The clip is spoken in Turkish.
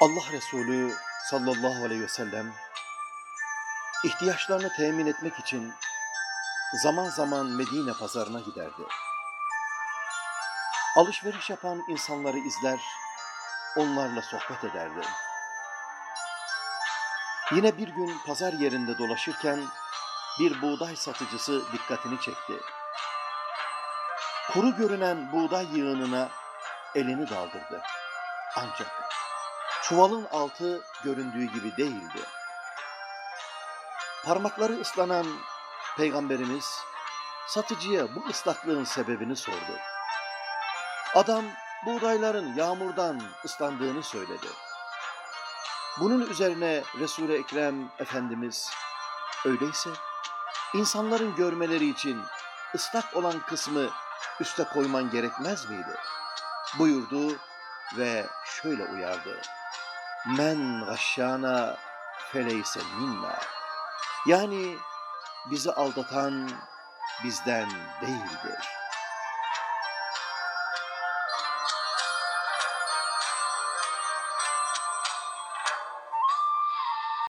Allah Resulü sallallahu aleyhi ve sellem ihtiyaçlarını temin etmek için zaman zaman Medine pazarına giderdi. Alışveriş yapan insanları izler, onlarla sohbet ederdi. Yine bir gün pazar yerinde dolaşırken bir buğday satıcısı dikkatini çekti. Kuru görünen buğday yığınına elini daldırdı. Ancak çuvalın altı göründüğü gibi değildi. Parmakları ıslanan Peygamberimiz satıcıya bu ıslaklığın sebebini sordu. Adam buğdayların yağmurdan ıslandığını söyledi. Bunun üzerine Resul-i Ekrem Efendimiz öyleyse insanların görmeleri için ıslak olan kısmı üste koyman gerekmez miydi? buyurdu ve şöyle uyardı. Men gashşana feleyse minna. Yani bizi aldatan bizden değildir.